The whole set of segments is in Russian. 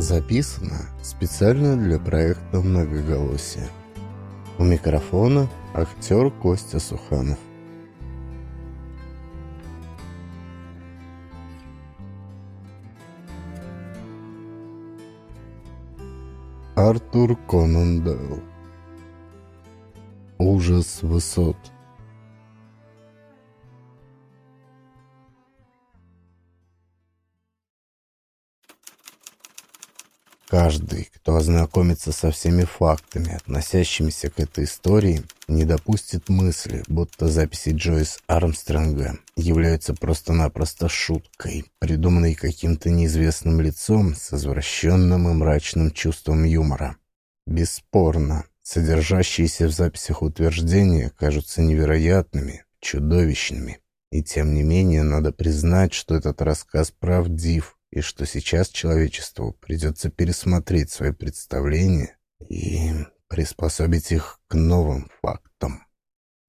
Записано специально для проекта «Многоголосие». У микрофона актер Костя Суханов. Артур Конан Дойл Ужас высот Каждый, кто ознакомится со всеми фактами, относящимися к этой истории, не допустит мысли, будто записи Джойс Армстронга являются просто-напросто шуткой, придуманной каким-то неизвестным лицом с извращенным и мрачным чувством юмора. Бесспорно, содержащиеся в записях утверждения кажутся невероятными, чудовищными. И тем не менее надо признать, что этот рассказ правдив, и что сейчас человечеству придется пересмотреть свои представления и приспособить их к новым фактам.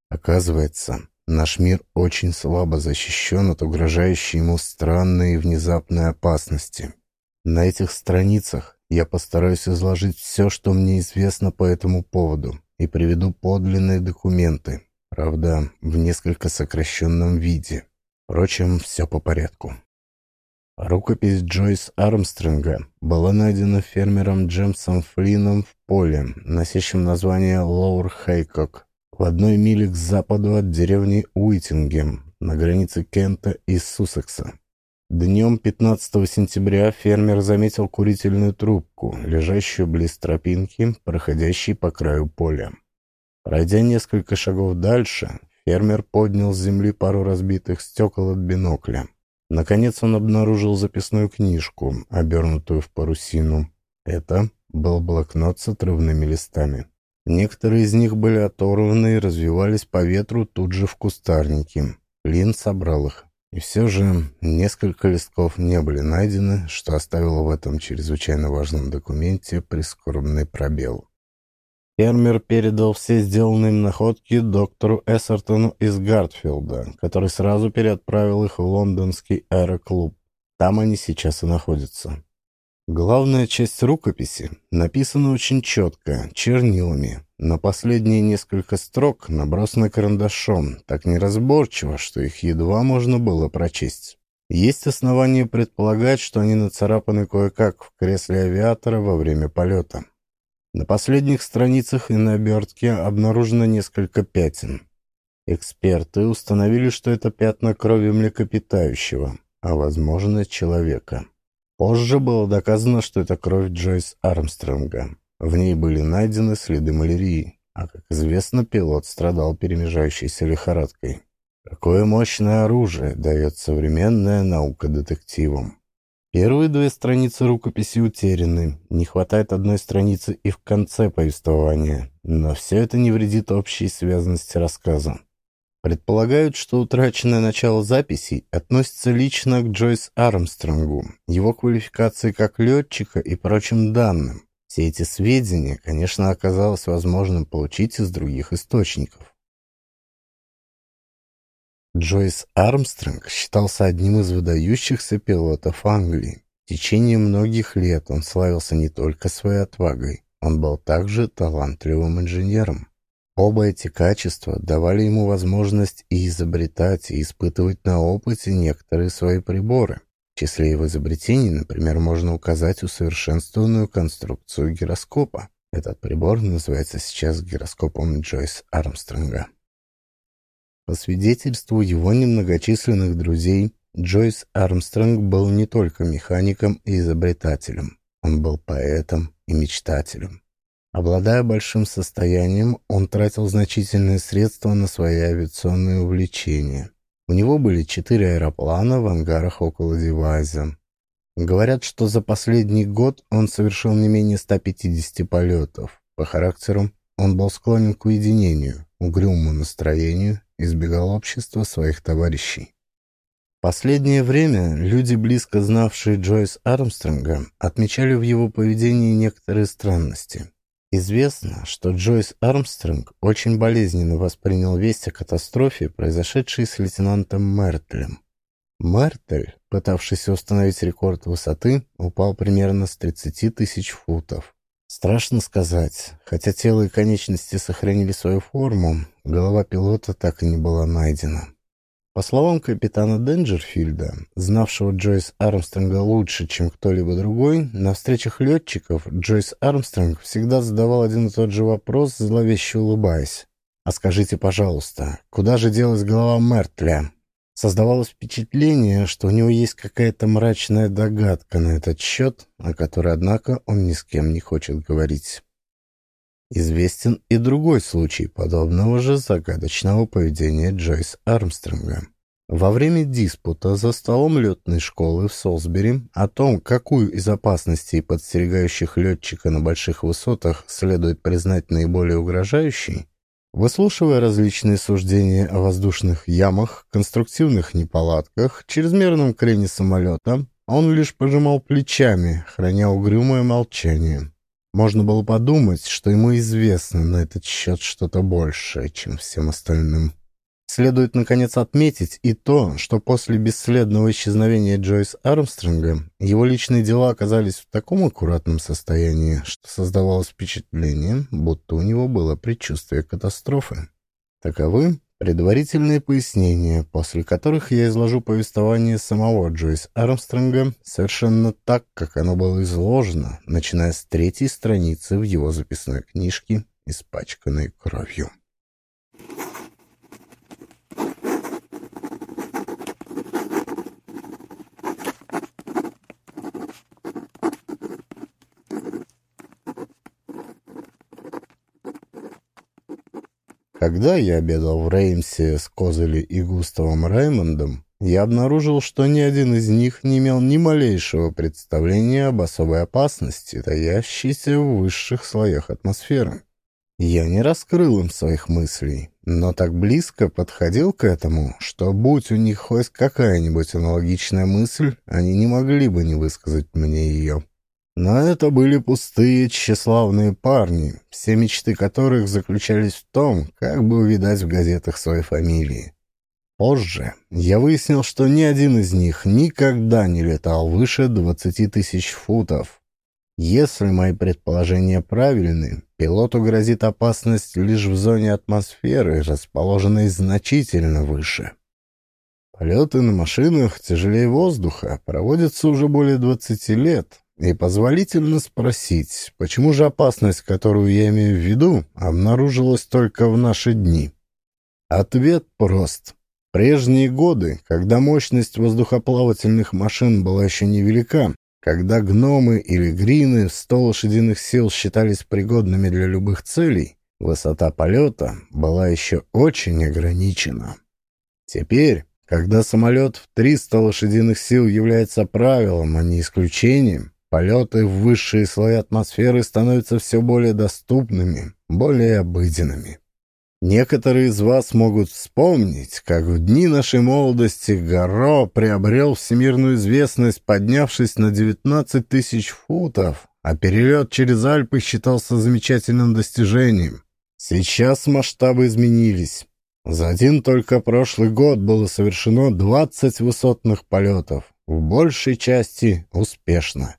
Оказывается, наш мир очень слабо защищен от угрожающей ему странной и внезапной опасности. На этих страницах я постараюсь изложить все, что мне известно по этому поводу, и приведу подлинные документы, правда, в несколько сокращенном виде. Впрочем, все по порядку. Рукопись Джойс Армстронга была найдена фермером Джемсом Флином в поле, носящем название Лоур Хейкок, в одной миле к западу от деревни Уитингем, на границе Кента и Суссекса. Днем 15 сентября фермер заметил курительную трубку, лежащую близ тропинки, проходящей по краю поля. Пройдя несколько шагов дальше, фермер поднял с земли пару разбитых стекол от бинокля. Наконец он обнаружил записную книжку, обернутую в парусину. Это был блокнот с отрывными листами. Некоторые из них были оторваны и развивались по ветру тут же в кустарнике. Лин собрал их. И все же несколько листков не были найдены, что оставило в этом чрезвычайно важном документе прискорбный пробел. Фермер передал все сделанные находки доктору Эссертону из Гартфилда, который сразу переотправил их в лондонский аэроклуб. Там они сейчас и находятся. Главная часть рукописи написана очень четко, чернилами, но последние несколько строк набросаны карандашом, так неразборчиво, что их едва можно было прочесть. Есть основания предполагать, что они нацарапаны кое-как в кресле авиатора во время полета. На последних страницах и на обертке обнаружено несколько пятен. Эксперты установили, что это пятна крови млекопитающего, а, возможно, человека. Позже было доказано, что это кровь Джойс Армстронга. В ней были найдены следы малярии, а, как известно, пилот страдал перемежающейся лихорадкой. Какое мощное оружие дает современная наука детективам. Первые две страницы рукописи утеряны, не хватает одной страницы и в конце повествования, но все это не вредит общей связанности рассказа. Предполагают, что утраченное начало записей относится лично к Джойс Армстронгу, его квалификации как летчика и прочим данным. Все эти сведения, конечно, оказалось возможным получить из других источников. Джойс Армстронг считался одним из выдающихся пилотов Англии. В течение многих лет он славился не только своей отвагой, он был также талантливым инженером. Оба эти качества давали ему возможность и изобретать, и испытывать на опыте некоторые свои приборы. В числе его изобретений, например, можно указать усовершенствованную конструкцию гироскопа. Этот прибор называется сейчас гироскопом Джойс Армстронга. По свидетельству его немногочисленных друзей, Джойс Армстронг был не только механиком и изобретателем. Он был поэтом и мечтателем. Обладая большим состоянием, он тратил значительные средства на свои авиационные увлечения. У него были четыре аэроплана в ангарах около Девайза. Говорят, что за последний год он совершил не менее 150 полетов. По характеру он был склонен к уединению, угрюмому настроению избегал общества своих товарищей. Последнее время люди, близко знавшие Джойс Армстронга, отмечали в его поведении некоторые странности. Известно, что Джойс Армстронг очень болезненно воспринял весть о катастрофе, произошедшей с лейтенантом Мертлем. Мертель, пытавшийся установить рекорд высоты, упал примерно с 30 тысяч футов. Страшно сказать, хотя тело и конечности сохранили свою форму, голова пилота так и не была найдена. По словам капитана Денджерфилда, знавшего Джойс Армстронга лучше, чем кто-либо другой, на встречах летчиков Джойс Армстронг всегда задавал один и тот же вопрос, зловеще улыбаясь. «А скажите, пожалуйста, куда же делась голова Мертля?» Создавалось впечатление, что у него есть какая-то мрачная догадка на этот счет, о которой, однако, он ни с кем не хочет говорить. Известен и другой случай подобного же загадочного поведения Джойс Армстронга. Во время диспута за столом летной школы в Солсбери о том, какую из опасностей, подстерегающих летчика на больших высотах, следует признать наиболее угрожающей, выслушивая различные суждения о воздушных ямах, конструктивных неполадках, чрезмерном крене самолета, он лишь пожимал плечами, храня угрюмое молчание. Можно было подумать, что ему известно на этот счет что-то большее, чем всем остальным. Следует, наконец, отметить и то, что после бесследного исчезновения Джойс Армстронга его личные дела оказались в таком аккуратном состоянии, что создавалось впечатление, будто у него было предчувствие катастрофы. Таковы Предварительные пояснения, после которых я изложу повествование самого Джойс Армстронга совершенно так, как оно было изложено, начиная с третьей страницы в его записной книжке, испачканной кровью. Когда я обедал в Реймсе с Козели и Густавом Раймондом, я обнаружил, что ни один из них не имел ни малейшего представления об особой опасности, таящейся в высших слоях атмосферы. Я не раскрыл им своих мыслей, но так близко подходил к этому, что, будь у них хоть какая-нибудь аналогичная мысль, они не могли бы не высказать мне ее. Но это были пустые, тщеславные парни, все мечты которых заключались в том, как бы увидать в газетах своей фамилии. Позже я выяснил, что ни один из них никогда не летал выше 20 тысяч футов. Если мои предположения правильны, пилоту грозит опасность лишь в зоне атмосферы, расположенной значительно выше. Полеты на машинах тяжелее воздуха проводятся уже более 20 лет, и позволительно спросить, почему же опасность, которую я имею в виду, обнаружилась только в наши дни? Ответ прост. Прежние годы, когда мощность воздухоплавательных машин была еще невелика, когда гномы или грины в 100 лошадиных сил считались пригодными для любых целей, высота полета была еще очень ограничена. Теперь, когда самолет в 300 лошадиных сил является правилом, а не исключением, Полеты в высшие слои атмосферы становятся все более доступными, более обыденными. Некоторые из вас могут вспомнить, как в дни нашей молодости Гаро приобрел всемирную известность, поднявшись на 19 тысяч футов, а перелет через Альпы считался замечательным достижением. Сейчас масштабы изменились. За один только прошлый год было совершено 20 высотных полетов, в большей части успешно.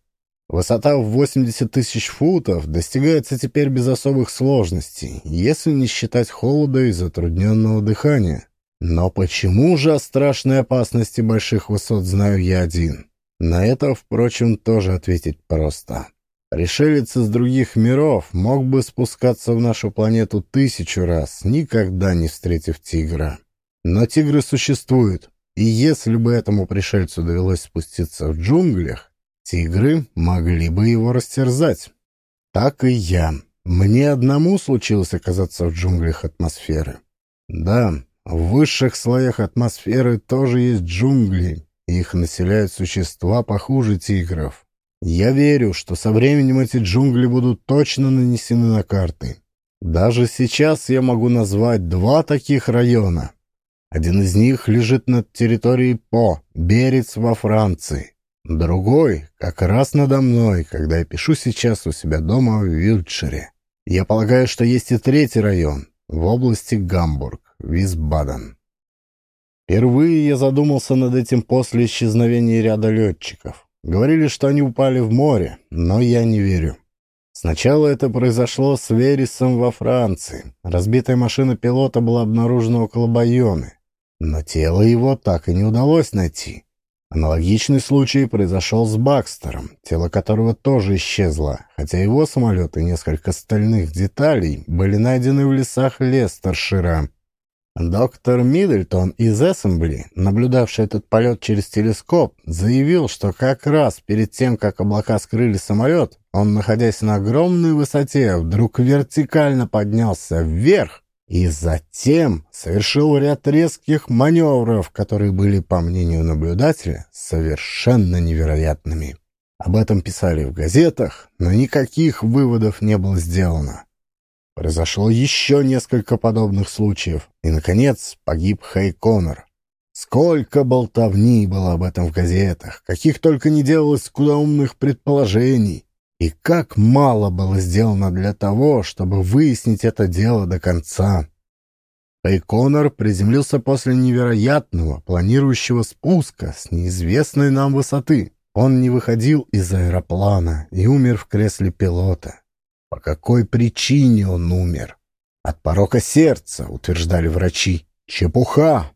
Высота в 80 тысяч футов достигается теперь без особых сложностей, если не считать холода и затрудненного дыхания. Но почему же о страшной опасности больших высот знаю я один? На это, впрочем, тоже ответить просто. Пришелец из других миров мог бы спускаться в нашу планету тысячу раз, никогда не встретив тигра. Но тигры существуют, и если бы этому пришельцу довелось спуститься в джунглях, Тигры могли бы его растерзать. Так и я. Мне одному случилось оказаться в джунглях атмосферы. Да, в высших слоях атмосферы тоже есть джунгли. Их населяют существа похуже тигров. Я верю, что со временем эти джунгли будут точно нанесены на карты. Даже сейчас я могу назвать два таких района. Один из них лежит над территорией По, Берец во Франции. Другой как раз надо мной, когда я пишу сейчас у себя дома в Вильтшире. Я полагаю, что есть и третий район в области Гамбург, Висбаден. Впервые я задумался над этим после исчезновения ряда летчиков. Говорили, что они упали в море, но я не верю. Сначала это произошло с Верисом во Франции. Разбитая машина пилота была обнаружена около Байоны. Но тело его так и не удалось найти. Аналогичный случай произошел с Бакстером, тело которого тоже исчезло, хотя его самолет и несколько стальных деталей были найдены в лесах Лестершира. Доктор Миддлтон из Эссембли, наблюдавший этот полет через телескоп, заявил, что как раз перед тем, как облака скрыли самолет, он, находясь на огромной высоте, вдруг вертикально поднялся вверх и затем совершил ряд резких маневров, которые были, по мнению наблюдателя, совершенно невероятными. Об этом писали в газетах, но никаких выводов не было сделано. Произошло еще несколько подобных случаев, и, наконец, погиб Хей Коннор. Сколько болтовни было об этом в газетах, каких только не делалось скудоумных предположений. И как мало было сделано для того, чтобы выяснить это дело до конца. Коннор приземлился после невероятного, планирующего спуска с неизвестной нам высоты. Он не выходил из аэроплана и умер в кресле пилота. По какой причине он умер? От порока сердца, утверждали врачи. Чепуха!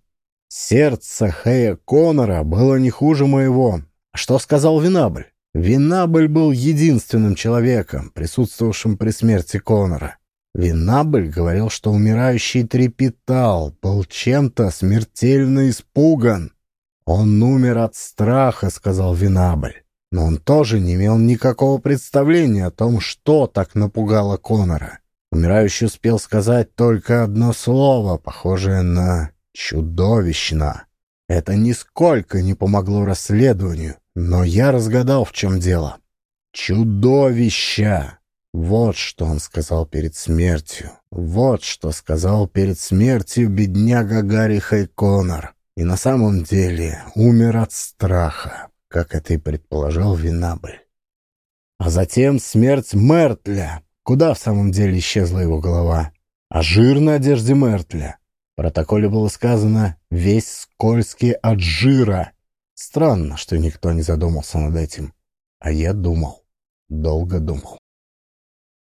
Сердце Хэя Коннора было не хуже моего. Что сказал Винабль? Винабль был единственным человеком, присутствовавшим при смерти Коннора. Винабль говорил, что умирающий трепетал, был чем-то смертельно испуган. «Он умер от страха», — сказал Винабль. Но он тоже не имел никакого представления о том, что так напугало Конора. Умирающий успел сказать только одно слово, похожее на «чудовищно». Это нисколько не помогло расследованию, но я разгадал, в чем дело. «Чудовища!» Вот что он сказал перед смертью. Вот что сказал перед смертью бедняга Гарри Хайконор. И на самом деле умер от страха как это и предположил Винабль. А затем смерть Мертля. Куда в самом деле исчезла его голова? А жир на одежде Мертля. В протоколе было сказано «весь скользкий от жира». Странно, что никто не задумался над этим. А я думал. Долго думал.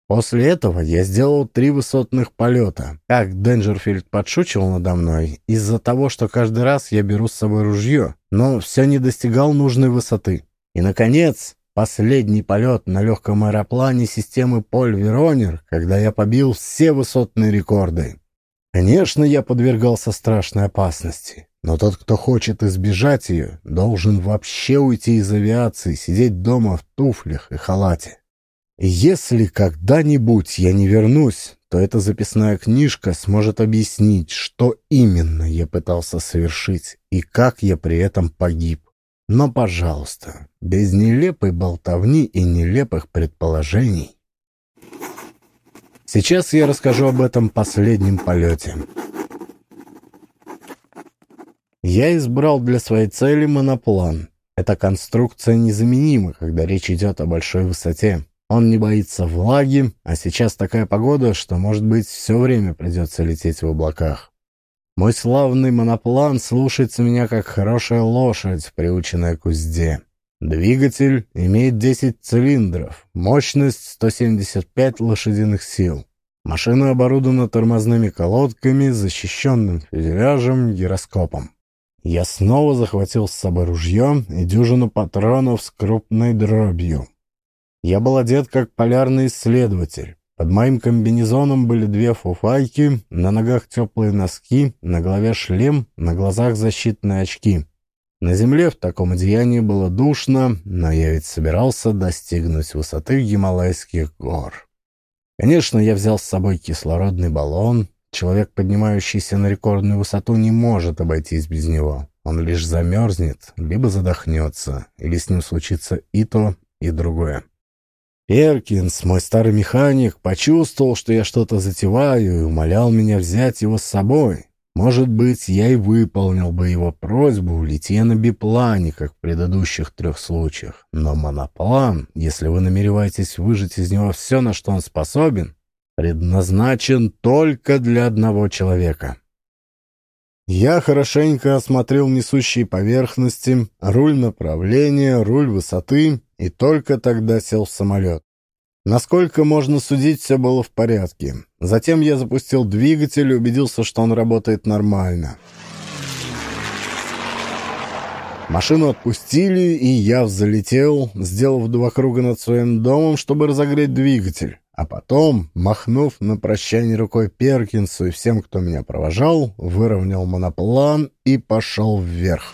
После этого я сделал три высотных полета. Как Денджерфильд подшучивал надо мной из-за того, что каждый раз я беру с собой ружье, но все не достигал нужной высоты. И, наконец, последний полет на легком аэроплане системы Поль Веронер, когда я побил все высотные рекорды. Конечно, я подвергался страшной опасности, но тот, кто хочет избежать ее, должен вообще уйти из авиации, сидеть дома в туфлях и халате. Если когда-нибудь я не вернусь, то эта записная книжка сможет объяснить, что именно я пытался совершить и как я при этом погиб. Но, пожалуйста, без нелепой болтовни и нелепых предположений. Сейчас я расскажу об этом последнем полете. Я избрал для своей цели моноплан. Эта конструкция незаменима, когда речь идет о большой высоте. Он не боится влаги, а сейчас такая погода, что, может быть, все время придется лететь в облаках. Мой славный моноплан слушается меня как хорошая лошадь, приученная к узде. Двигатель имеет 10 цилиндров, мощность 175 лошадиных сил. Машина оборудована тормозными колодками, защищенным фюзеляжем, гироскопом. Я снова захватил с собой ружье и дюжину патронов с крупной дробью. Я был одет как полярный исследователь. Под моим комбинезоном были две фуфайки, на ногах теплые носки, на голове шлем, на глазах защитные очки. На земле в таком одеянии было душно, но я ведь собирался достигнуть высоты Гималайских гор. Конечно, я взял с собой кислородный баллон. Человек, поднимающийся на рекордную высоту, не может обойтись без него. Он лишь замерзнет, либо задохнется, или с ним случится и то, и другое. Перкинс, мой старый механик, почувствовал, что я что-то затеваю, и умолял меня взять его с собой. Может быть, я и выполнил бы его просьбу, летя на биплане, как в предыдущих трех случаях. Но моноплан, если вы намереваетесь выжать из него все, на что он способен, предназначен только для одного человека. Я хорошенько осмотрел несущие поверхности, руль направления, руль высоты и только тогда сел в самолет. Насколько можно судить, все было в порядке. Затем я запустил двигатель и убедился, что он работает нормально. Машину отпустили, и я взлетел, сделав два круга над своим домом, чтобы разогреть двигатель. А потом, махнув на прощание рукой Перкинсу и всем, кто меня провожал, выровнял моноплан и пошел вверх.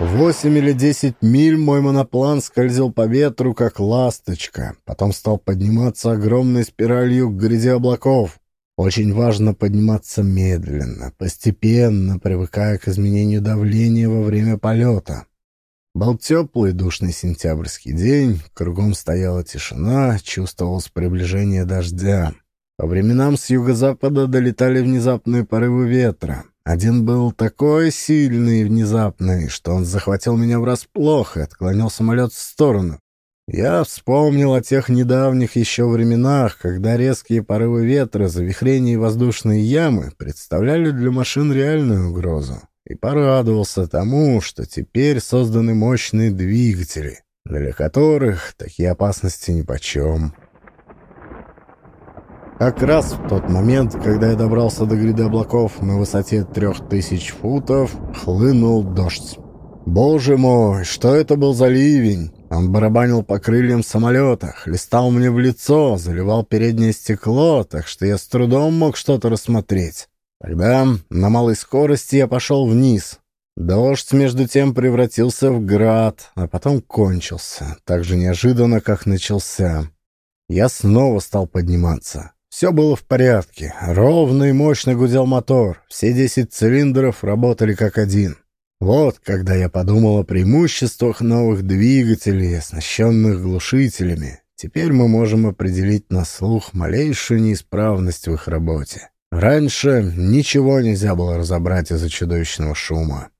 Восемь или десять миль мой моноплан скользил по ветру, как ласточка. Потом стал подниматься огромной спиралью к гряде облаков. Очень важно подниматься медленно, постепенно, привыкая к изменению давления во время полета. Был теплый душный сентябрьский день, кругом стояла тишина, чувствовалось приближение дождя. По временам с юго-запада долетали внезапные порывы ветра. Один был такой сильный и внезапный, что он захватил меня врасплох и отклонил самолет в сторону. Я вспомнил о тех недавних еще временах, когда резкие порывы ветра, завихрения и воздушные ямы представляли для машин реальную угрозу, и порадовался тому, что теперь созданы мощные двигатели, для которых такие опасности нипочем. Как раз в тот момент, когда я добрался до гряды облаков на высоте трех тысяч футов, хлынул дождь. Боже мой, что это был за ливень? Он барабанил по крыльям самолета, хлестал мне в лицо, заливал переднее стекло, так что я с трудом мог что-то рассмотреть. Тогда на малой скорости я пошел вниз. Дождь, между тем, превратился в град, а потом кончился, так же неожиданно, как начался. Я снова стал подниматься. Все было в порядке. Ровно и мощно гудел мотор. Все десять цилиндров работали как один. Вот когда я подумал о преимуществах новых двигателей, оснащенных глушителями. Теперь мы можем определить на слух малейшую неисправность в их работе. Раньше ничего нельзя было разобрать из-за чудовищного шума.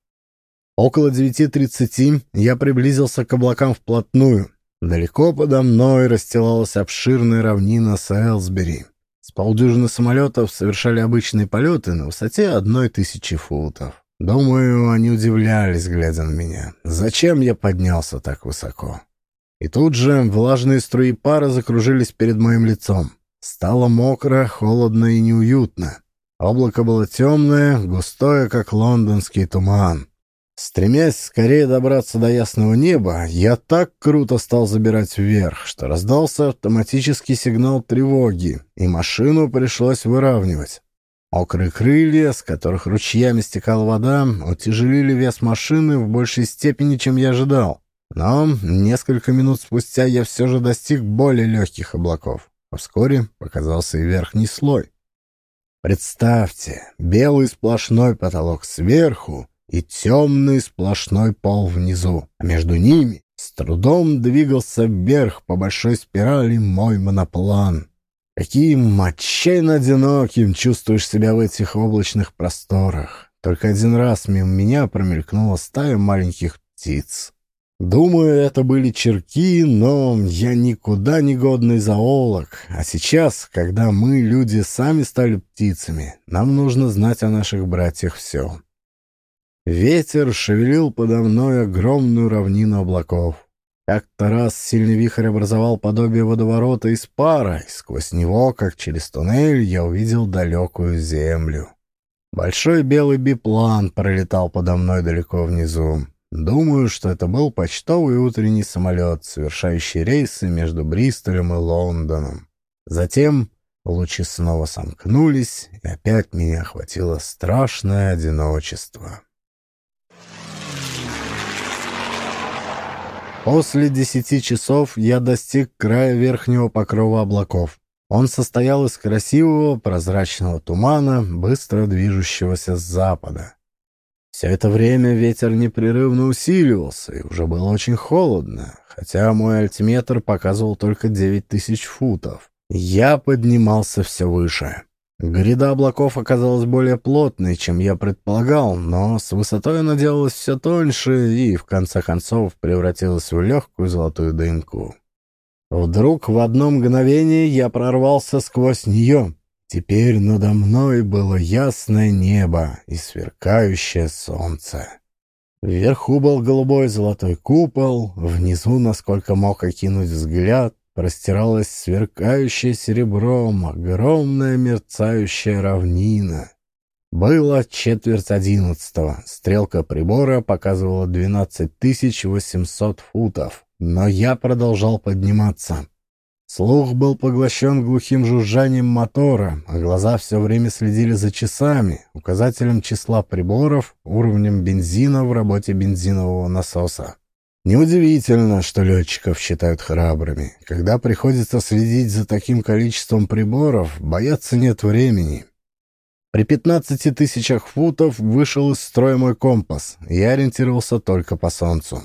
Около 9.30 я приблизился к облакам вплотную. Далеко подо мной расстилалась обширная равнина Сэлсбери. С полдюжины самолетов совершали обычные полеты на высоте одной тысячи футов. Думаю, они удивлялись, глядя на меня. Зачем я поднялся так высоко? И тут же влажные струи пара закружились перед моим лицом. Стало мокро, холодно и неуютно. Облако было темное, густое, как лондонский туман. Стремясь скорее добраться до ясного неба, я так круто стал забирать вверх, что раздался автоматический сигнал тревоги, и машину пришлось выравнивать. Мокрые крылья, с которых ручьями стекала вода, утяжелили вес машины в большей степени, чем я ожидал. Но несколько минут спустя я все же достиг более легких облаков, а вскоре показался и верхний слой. Представьте, белый сплошной потолок сверху и темный сплошной пол внизу, а между ними с трудом двигался вверх по большой спирали мой моноплан. Каким отчаянно одиноким чувствуешь себя в этих облачных просторах. Только один раз мимо меня промелькнула стая маленьких птиц. Думаю, это были черки, но я никуда не годный зоолог. А сейчас, когда мы, люди, сами стали птицами, нам нужно знать о наших братьях все. Ветер шевелил подо мной огромную равнину облаков. Как-то раз сильный вихрь образовал подобие водоворота из пара, и сквозь него, как через туннель, я увидел далекую землю. Большой белый биплан пролетал подо мной далеко внизу. Думаю, что это был почтовый утренний самолет, совершающий рейсы между Бристолем и Лондоном. Затем лучи снова сомкнулись, и опять меня охватило страшное одиночество. После десяти часов я достиг края верхнего покрова облаков. Он состоял из красивого прозрачного тумана, быстро движущегося с запада. Все это время ветер непрерывно усиливался, и уже было очень холодно, хотя мой альтиметр показывал только девять тысяч футов. Я поднимался все выше. Гряда облаков оказалась более плотной, чем я предполагал, но с высотой она делалась все тоньше и, в конце концов, превратилась в легкую золотую дымку. Вдруг в одно мгновение я прорвался сквозь нее. Теперь надо мной было ясное небо и сверкающее солнце. Вверху был голубой золотой купол, внизу, насколько мог окинуть взгляд, простиралась сверкающая серебром огромная мерцающая равнина. Было четверть одиннадцатого. Стрелка прибора показывала двенадцать тысяч восемьсот футов, но я продолжал подниматься. Слух был поглощен глухим жужжанием мотора, а глаза все время следили за часами, указателем числа приборов, уровнем бензина в работе бензинового насоса. Неудивительно, что летчиков считают храбрыми. Когда приходится следить за таким количеством приборов, бояться нет времени. При 15 тысячах футов вышел из строя мой компас, и я ориентировался только по солнцу.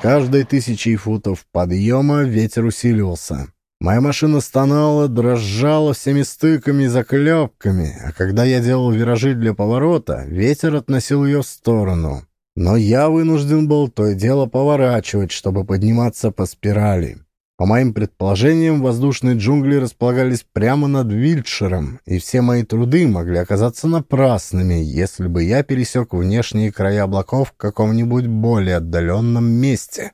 Каждой тысячей футов подъема ветер усиливался. Моя машина стонала, дрожала всеми стыками и заклепками, а когда я делал виражи для поворота, ветер относил ее в сторону. Но я вынужден был то и дело поворачивать, чтобы подниматься по спирали. По моим предположениям, воздушные джунгли располагались прямо над Вильдширом, и все мои труды могли оказаться напрасными, если бы я пересек внешние края облаков в каком-нибудь более отдаленном месте.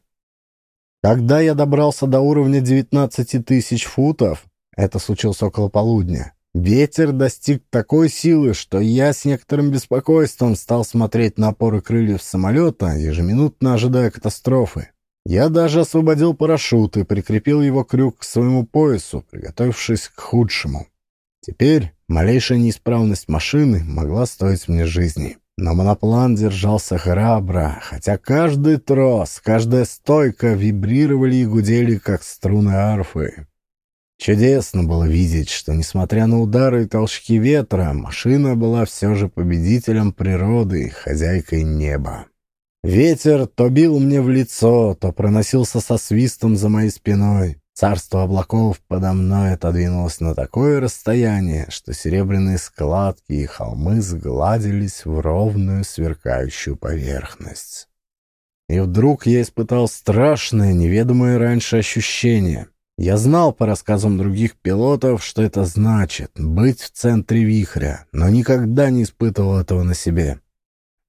Когда я добрался до уровня 19 тысяч футов, это случилось около полудня, ветер достиг такой силы, что я с некоторым беспокойством стал смотреть на опоры крыльев самолета, ежеминутно ожидая катастрофы. Я даже освободил парашют и прикрепил его крюк к своему поясу, приготовившись к худшему. Теперь малейшая неисправность машины могла стоить мне жизни. Но моноплан держался храбро, хотя каждый трос, каждая стойка вибрировали и гудели, как струны арфы. Чудесно было видеть, что, несмотря на удары и толчки ветра, машина была все же победителем природы, хозяйкой неба. Ветер то бил мне в лицо, то проносился со свистом за моей спиной. Царство облаков подо мной отодвинулось на такое расстояние, что серебряные складки и холмы сгладились в ровную сверкающую поверхность. И вдруг я испытал страшное, неведомое раньше ощущение. Я знал по рассказам других пилотов, что это значит — быть в центре вихря, но никогда не испытывал этого на себе.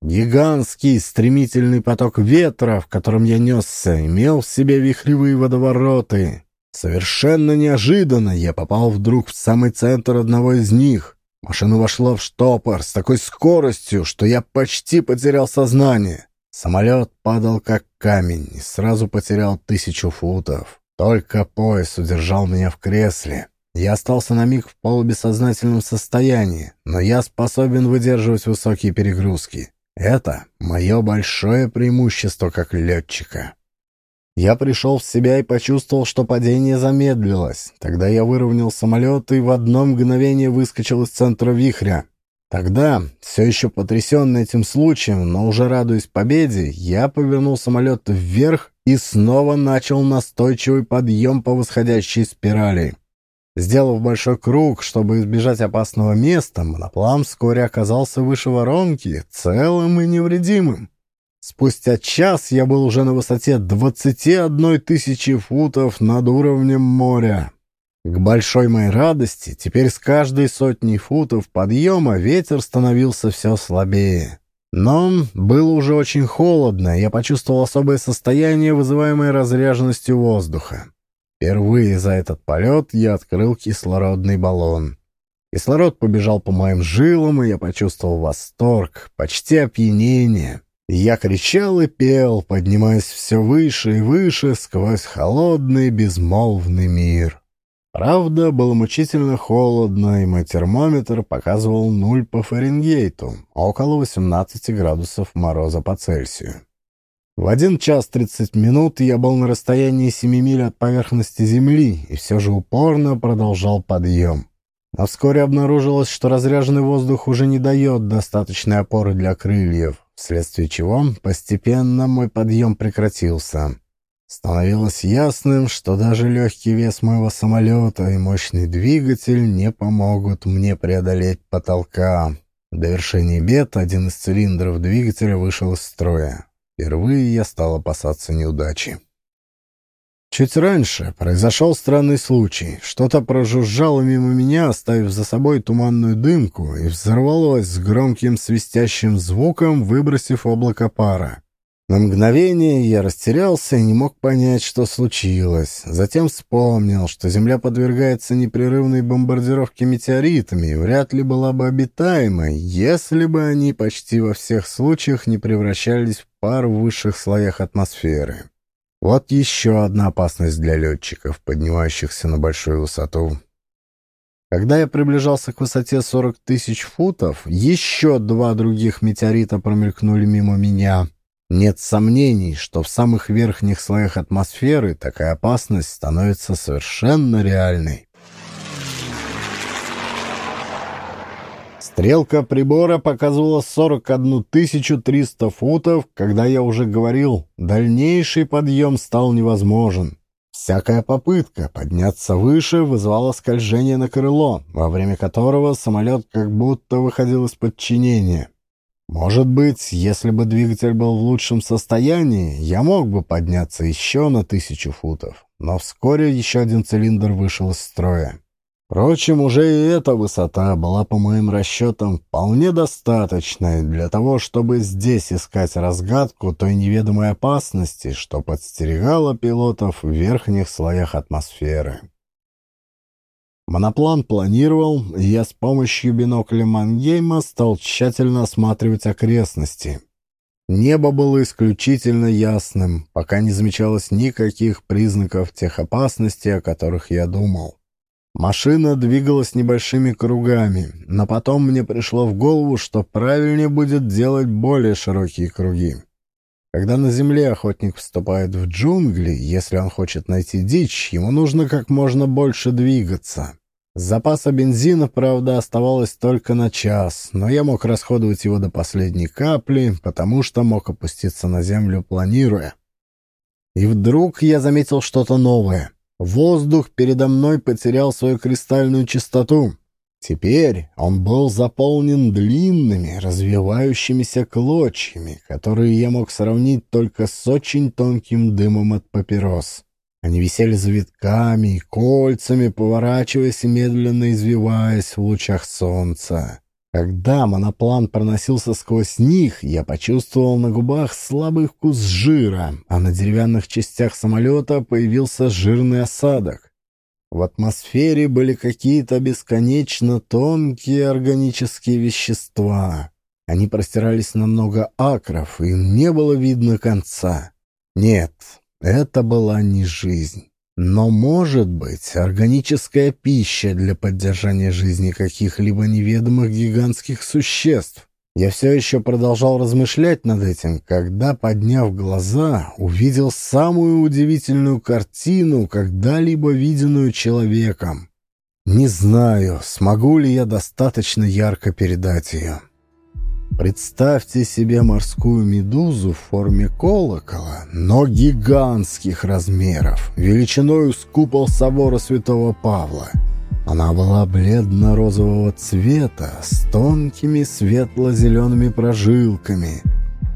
Гигантский стремительный поток ветра, в котором я несся, имел в себе вихревые водовороты. Совершенно неожиданно я попал вдруг в самый центр одного из них. Машина вошла в штопор с такой скоростью, что я почти потерял сознание. Самолет падал как камень и сразу потерял тысячу футов. Только пояс удержал меня в кресле. Я остался на миг в полубессознательном состоянии, но я способен выдерживать высокие перегрузки. Это мое большое преимущество как летчика. Я пришел в себя и почувствовал, что падение замедлилось. Тогда я выровнял самолет и в одно мгновение выскочил из центра вихря. Тогда, все еще потрясенный этим случаем, но уже радуясь победе, я повернул самолет вверх и снова начал настойчивый подъем по восходящей спирали. Сделав большой круг, чтобы избежать опасного места, моноплан вскоре оказался выше воронки, целым и невредимым. Спустя час я был уже на высоте 21 тысячи футов над уровнем моря. К большой моей радости, теперь с каждой сотней футов подъема ветер становился все слабее. Но было уже очень холодно, я почувствовал особое состояние, вызываемое разряженностью воздуха. Впервые за этот полет я открыл кислородный баллон. Кислород побежал по моим жилам, и я почувствовал восторг, почти опьянение. Я кричал и пел, поднимаясь все выше и выше сквозь холодный безмолвный мир. Правда, было мучительно холодно, и мой термометр показывал нуль по Фаренгейту, около 18 градусов мороза по Цельсию. В один час тридцать минут я был на расстоянии семи миль от поверхности Земли и все же упорно продолжал подъем. А вскоре обнаружилось, что разряженный воздух уже не дает достаточной опоры для крыльев, вследствие чего постепенно мой подъем прекратился. Становилось ясным, что даже легкий вес моего самолета и мощный двигатель не помогут мне преодолеть потолка. В довершении бед один из цилиндров двигателя вышел из строя. Впервые я стал опасаться неудачи. Чуть раньше произошел странный случай. Что-то прожужжало мимо меня, оставив за собой туманную дымку, и взорвалось с громким свистящим звуком, выбросив облако пара. На мгновение я растерялся и не мог понять, что случилось. Затем вспомнил, что Земля подвергается непрерывной бомбардировке метеоритами и вряд ли была бы обитаемой, если бы они почти во всех случаях не превращались в пар в высших слоях атмосферы. Вот еще одна опасность для летчиков, поднимающихся на большую высоту. Когда я приближался к высоте 40 тысяч футов, еще два других метеорита промелькнули мимо меня — нет сомнений, что в самых верхних слоях атмосферы такая опасность становится совершенно реальной. Стрелка прибора показывала 41 300 футов, когда я уже говорил, дальнейший подъем стал невозможен. Всякая попытка подняться выше вызывала скольжение на крыло, во время которого самолет как будто выходил из подчинения. Может быть, если бы двигатель был в лучшем состоянии, я мог бы подняться еще на тысячу футов, но вскоре еще один цилиндр вышел из строя. Впрочем, уже и эта высота была, по моим расчетам, вполне достаточной для того, чтобы здесь искать разгадку той неведомой опасности, что подстерегала пилотов в верхних слоях атмосферы. Моноплан планировал, и я с помощью бинокля Мангейма стал тщательно осматривать окрестности. Небо было исключительно ясным, пока не замечалось никаких признаков тех опасностей, о которых я думал. Машина двигалась небольшими кругами, но потом мне пришло в голову, что правильнее будет делать более широкие круги. Когда на земле охотник вступает в джунгли, если он хочет найти дичь, ему нужно как можно больше двигаться. Запаса бензина, правда, оставалось только на час, но я мог расходовать его до последней капли, потому что мог опуститься на землю, планируя. И вдруг я заметил что-то новое. Воздух передо мной потерял свою кристальную чистоту. Теперь он был заполнен длинными, развивающимися клочьями, которые я мог сравнить только с очень тонким дымом от папирос. Они висели завитками и кольцами, поворачиваясь и медленно извиваясь в лучах солнца. Когда моноплан проносился сквозь них, я почувствовал на губах слабый вкус жира, а на деревянных частях самолета появился жирный осадок. В атмосфере были какие-то бесконечно тонкие органические вещества. Они простирались на много акров, и им не было видно конца. Нет, это была не жизнь. Но, может быть, органическая пища для поддержания жизни каких-либо неведомых гигантских существ. Я все еще продолжал размышлять над этим, когда, подняв глаза, увидел самую удивительную картину, когда-либо виденную человеком. Не знаю, смогу ли я достаточно ярко передать ее. Представьте себе морскую медузу в форме колокола, но гигантских размеров, величиной с купол собора святого Павла. Она была бледно-розового цвета, с тонкими светло-зелеными прожилками.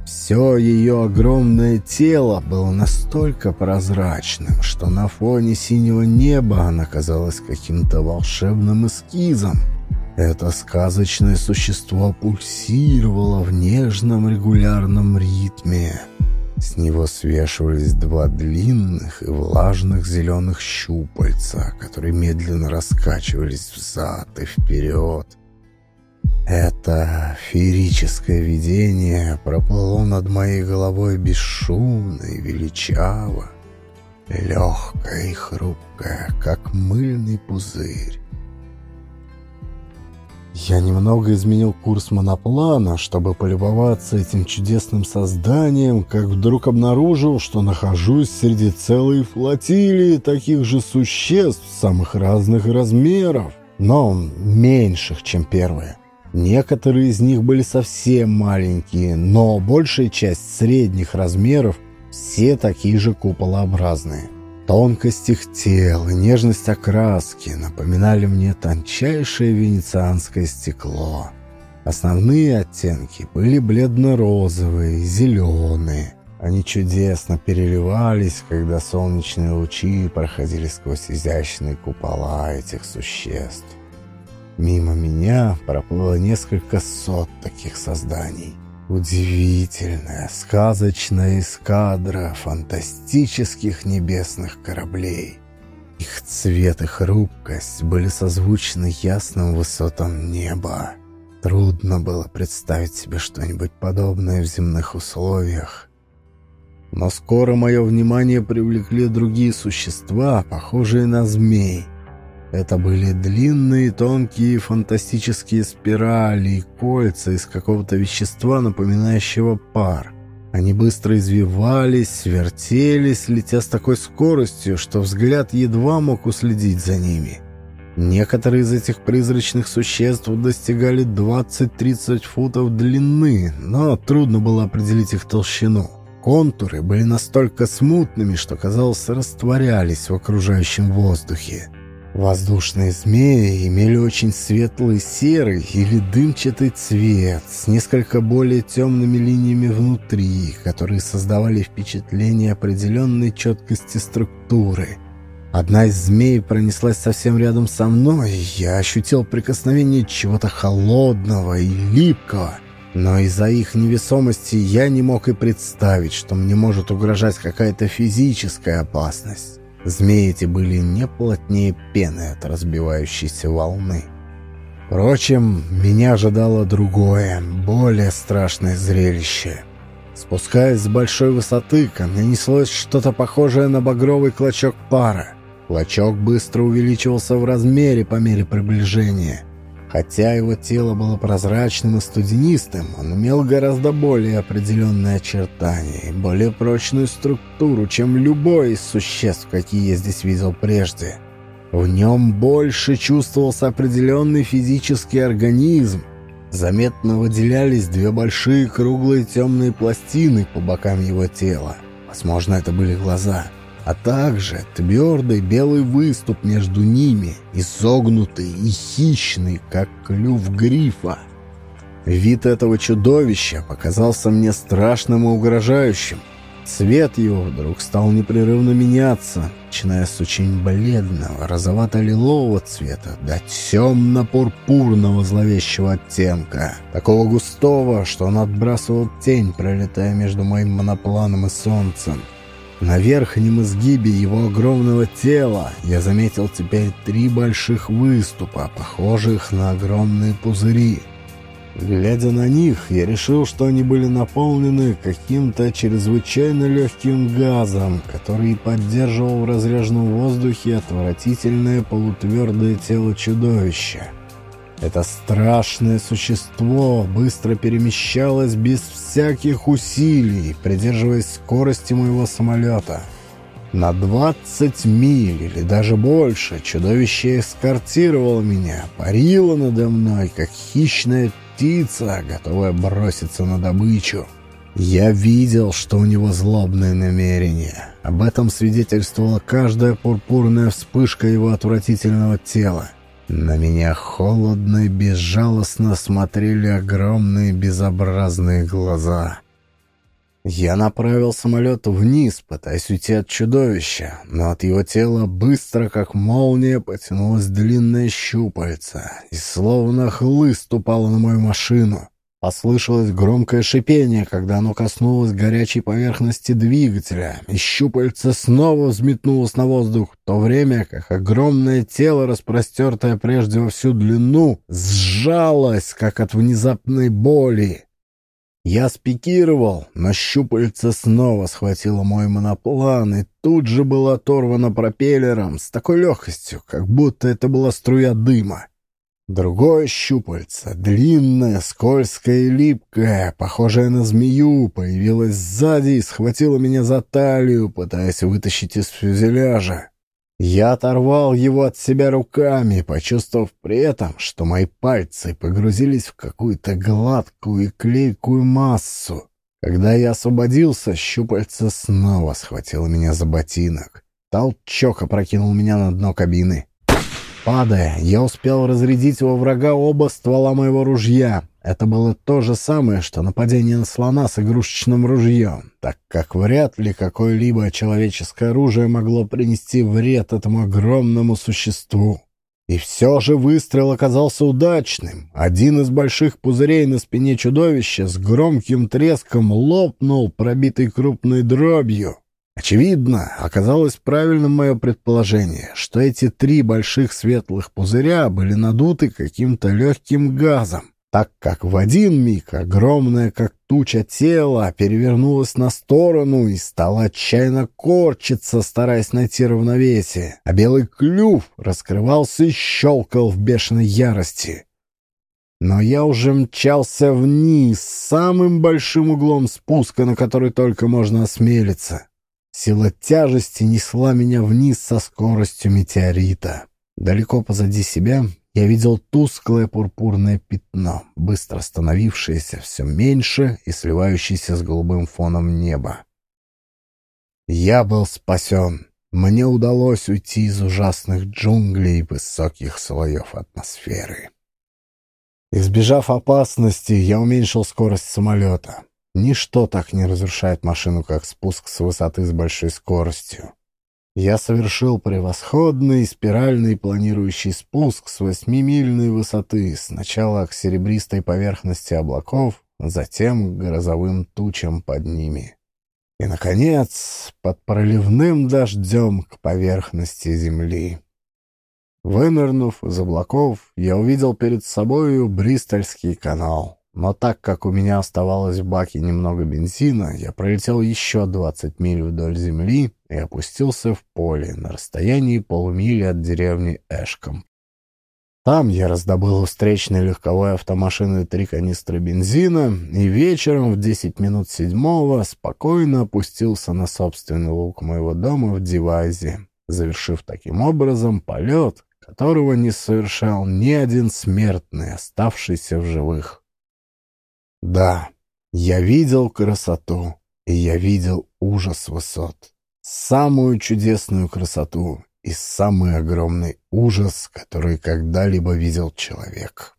Все ее огромное тело было настолько прозрачным, что на фоне синего неба она казалась каким-то волшебным эскизом. Это сказочное существо пульсировало в нежном регулярном ритме. С него свешивались два длинных и влажных зеленых щупальца, которые медленно раскачивались взад и вперед. Это феерическое видение проплыло над моей головой бесшумно и величаво, легкое и хрупкое, как мыльный пузырь. Я немного изменил курс моноплана, чтобы полюбоваться этим чудесным созданием, как вдруг обнаружил, что нахожусь среди целой флотилии таких же существ самых разных размеров, но меньших, чем первые. Некоторые из них были совсем маленькие, но большая часть средних размеров все такие же куполообразные. Тонкость их тел и нежность окраски напоминали мне тончайшее венецианское стекло. Основные оттенки были бледно-розовые, зеленые, Они чудесно переливались, когда солнечные лучи проходили сквозь изящные купола этих существ. Мимо меня проплыло несколько сот таких созданий. Удивительная, сказочная эскадра фантастических небесных кораблей. Их цвет и хрупкость были созвучны ясным высотам неба. Трудно было представить себе что-нибудь подобное в земных условиях. Но скоро мое внимание привлекли другие существа, похожие на змей. Это были длинные, тонкие, фантастические спирали и кольца из какого-то вещества, напоминающего пар. Они быстро извивались, вертелись, летя с такой скоростью, что взгляд едва мог уследить за ними. Некоторые из этих призрачных существ достигали 20-30 футов длины, но трудно было определить их толщину. Контуры были настолько смутными, что, казалось, растворялись в окружающем воздухе. Воздушные змеи имели очень светлый серый или дымчатый цвет с несколько более темными линиями внутри, которые создавали впечатление определенной четкости структуры. Одна из змей пронеслась совсем рядом со мной, и я ощутил прикосновение чего-то холодного и липкого — но из-за их невесомости я не мог и представить, что мне может угрожать какая-то физическая опасность. Змеи эти были не плотнее пены от разбивающейся волны. Впрочем, меня ожидало другое, более страшное зрелище. Спускаясь с большой высоты, ко мне неслось что-то похожее на багровый клочок пара. Клочок быстро увеличивался в размере по мере приближения — Хотя его тело было прозрачным и студенистым, он имел гораздо более определенные очертания и более прочную структуру, чем любой из существ, какие я здесь видел прежде. В нем больше чувствовался определенный физический организм. Заметно выделялись две большие круглые темные пластины по бокам его тела. Возможно, это были глаза — а также твердый белый выступ между ними, изогнутый и хищный, как клюв грифа. Вид этого чудовища показался мне страшным и угрожающим. Цвет его вдруг стал непрерывно меняться, начиная с очень бледного, розовато-лилового цвета до темно-пурпурного зловещего оттенка, такого густого, что он отбрасывал тень, пролетая между моим монопланом и солнцем. На верхнем изгибе его огромного тела я заметил теперь три больших выступа, похожих на огромные пузыри. Глядя на них, я решил, что они были наполнены каким-то чрезвычайно легким газом, который поддерживал в разреженном воздухе отвратительное полутвердое тело чудовища. Это страшное существо быстро перемещалось без всяких усилий, придерживаясь скорости моего самолета. На 20 миль или даже больше чудовище эскортировало меня, парило надо мной, как хищная птица, готовая броситься на добычу. Я видел, что у него злобное намерение. Об этом свидетельствовала каждая пурпурная вспышка его отвратительного тела. На меня холодно и безжалостно смотрели огромные безобразные глаза. Я направил самолет вниз, пытаясь уйти от чудовища, но от его тела быстро, как молния, потянулась длинная щупальца и словно хлыст упала на мою машину. Послышалось громкое шипение, когда оно коснулось горячей поверхности двигателя, и щупальце снова взметнулось на воздух, в то время как огромное тело, распростертое прежде во всю длину, сжалось, как от внезапной боли. Я спикировал, но щупальце снова схватило мой моноплан и тут же было оторвано пропеллером с такой легкостью, как будто это была струя дыма. Другое щупальце, длинное, скользкое и липкое, похожее на змею, появилось сзади и схватило меня за талию, пытаясь вытащить из фюзеляжа. Я оторвал его от себя руками, почувствовав при этом, что мои пальцы погрузились в какую-то гладкую и клейкую массу. Когда я освободился, щупальце снова схватило меня за ботинок. Толчок опрокинул меня на дно кабины. Падая, я успел разрядить во врага оба ствола моего ружья. Это было то же самое, что нападение на слона с игрушечным ружьем, так как вряд ли какое-либо человеческое оружие могло принести вред этому огромному существу. И все же выстрел оказался удачным. Один из больших пузырей на спине чудовища с громким треском лопнул, пробитый крупной дробью. Очевидно, оказалось правильным мое предположение, что эти три больших светлых пузыря были надуты каким-то легким газом так как в один миг огромное, как туча тело, перевернулось на сторону и стало отчаянно корчиться, стараясь найти равновесие, а белый клюв раскрывался и щелкал в бешеной ярости. Но я уже мчался вниз, самым большим углом спуска, на который только можно осмелиться. Сила тяжести несла меня вниз со скоростью метеорита. Далеко позади себя я видел тусклое пурпурное пятно, быстро становившееся все меньше и сливающееся с голубым фоном неба. Я был спасен. Мне удалось уйти из ужасных джунглей высоких слоев атмосферы. Избежав опасности, я уменьшил скорость самолета. Ничто так не разрушает машину, как спуск с высоты с большой скоростью. Я совершил превосходный спиральный планирующий спуск с восьмимильной высоты, сначала к серебристой поверхности облаков, затем к грозовым тучам под ними. И, наконец, под проливным дождем к поверхности земли. Вынырнув из облаков, я увидел перед собою Бристольский канал. Но так как у меня оставалось в баке немного бензина, я пролетел еще 20 миль вдоль земли и опустился в поле на расстоянии полумили от деревни Эшком. Там я раздобыл у встречной легковой автомашины три канистры бензина и вечером в 10 минут седьмого спокойно опустился на собственный лук моего дома в Дивайзе, завершив таким образом полет, которого не совершал ни один смертный, оставшийся в живых. Да, я видел красоту, и я видел ужас высот. Самую чудесную красоту и самый огромный ужас, который когда-либо видел человек.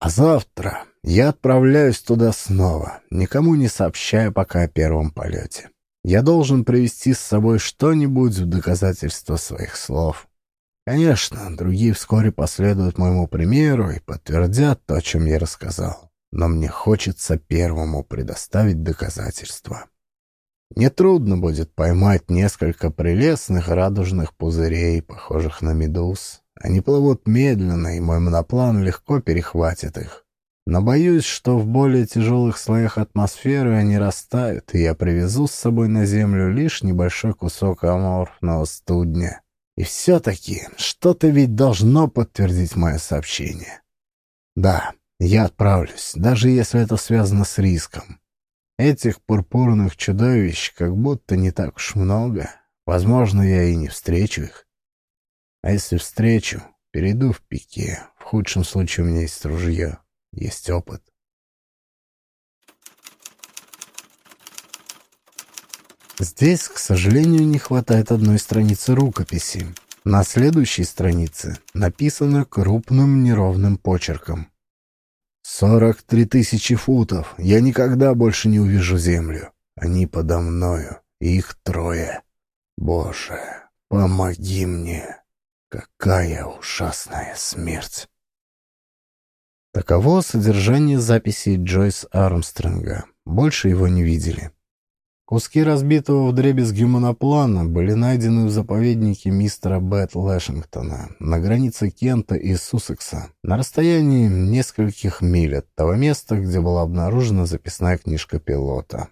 А завтра я отправляюсь туда снова, никому не сообщая пока о первом полете. Я должен привезти с собой что-нибудь в доказательство своих слов. Конечно, другие вскоре последуют моему примеру и подтвердят то, о чем я рассказал но мне хочется первому предоставить доказательства. Нетрудно будет поймать несколько прелестных радужных пузырей, похожих на медуз. Они плывут медленно, и мой моноплан легко перехватит их. Но боюсь, что в более тяжелых слоях атмосферы они растают, и я привезу с собой на Землю лишь небольшой кусок аморфного студня. И все-таки что-то ведь должно подтвердить мое сообщение. Да, я отправлюсь, даже если это связано с риском. Этих пурпурных чудовищ как будто не так уж много. Возможно, я и не встречу их. А если встречу, перейду в пике. В худшем случае у меня есть ружье, есть опыт. Здесь, к сожалению, не хватает одной страницы рукописи. На следующей странице написано крупным неровным почерком. Сорок три тысячи футов. Я никогда больше не увижу землю. Они подо мною. Их трое. Боже, помоги мне. Какая ужасная смерть. Таково содержание записей Джойс Армстронга. Больше его не видели. Куски разбитого вдребезги моноплана были найдены в заповеднике мистера Бет Лэшингтона на границе Кента и Суссекса, на расстоянии нескольких миль от того места, где была обнаружена записная книжка пилота.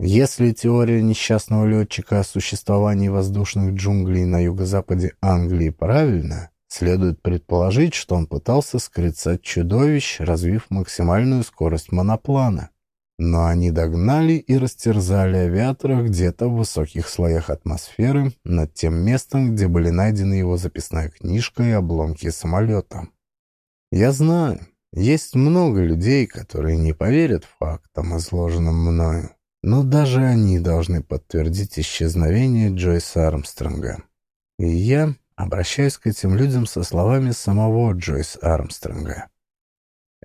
Если теория несчастного летчика о существовании воздушных джунглей на юго-западе Англии правильна, следует предположить, что он пытался скрыться от чудовищ, развив максимальную скорость моноплана. Но они догнали и растерзали авиатора где-то в высоких слоях атмосферы над тем местом, где были найдены его записная книжка и обломки самолета. Я знаю, есть много людей, которые не поверят фактам, изложенным мною, но даже они должны подтвердить исчезновение Джойса Армстронга. И я обращаюсь к этим людям со словами самого Джойса Армстронга.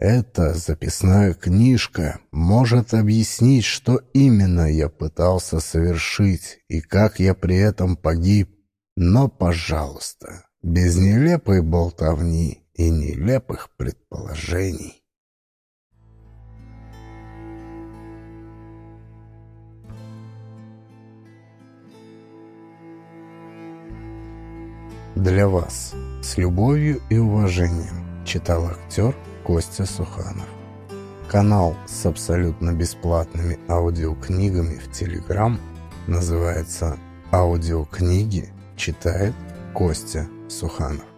Эта записная книжка может объяснить, что именно я пытался совершить и как я при этом погиб. Но, пожалуйста, без нелепой болтовни и нелепых предположений. Для вас с любовью и уважением читал актер Костя Суханов. Канал с абсолютно бесплатными аудиокнигами в Телеграм называется «Аудиокниги читает Костя Суханов».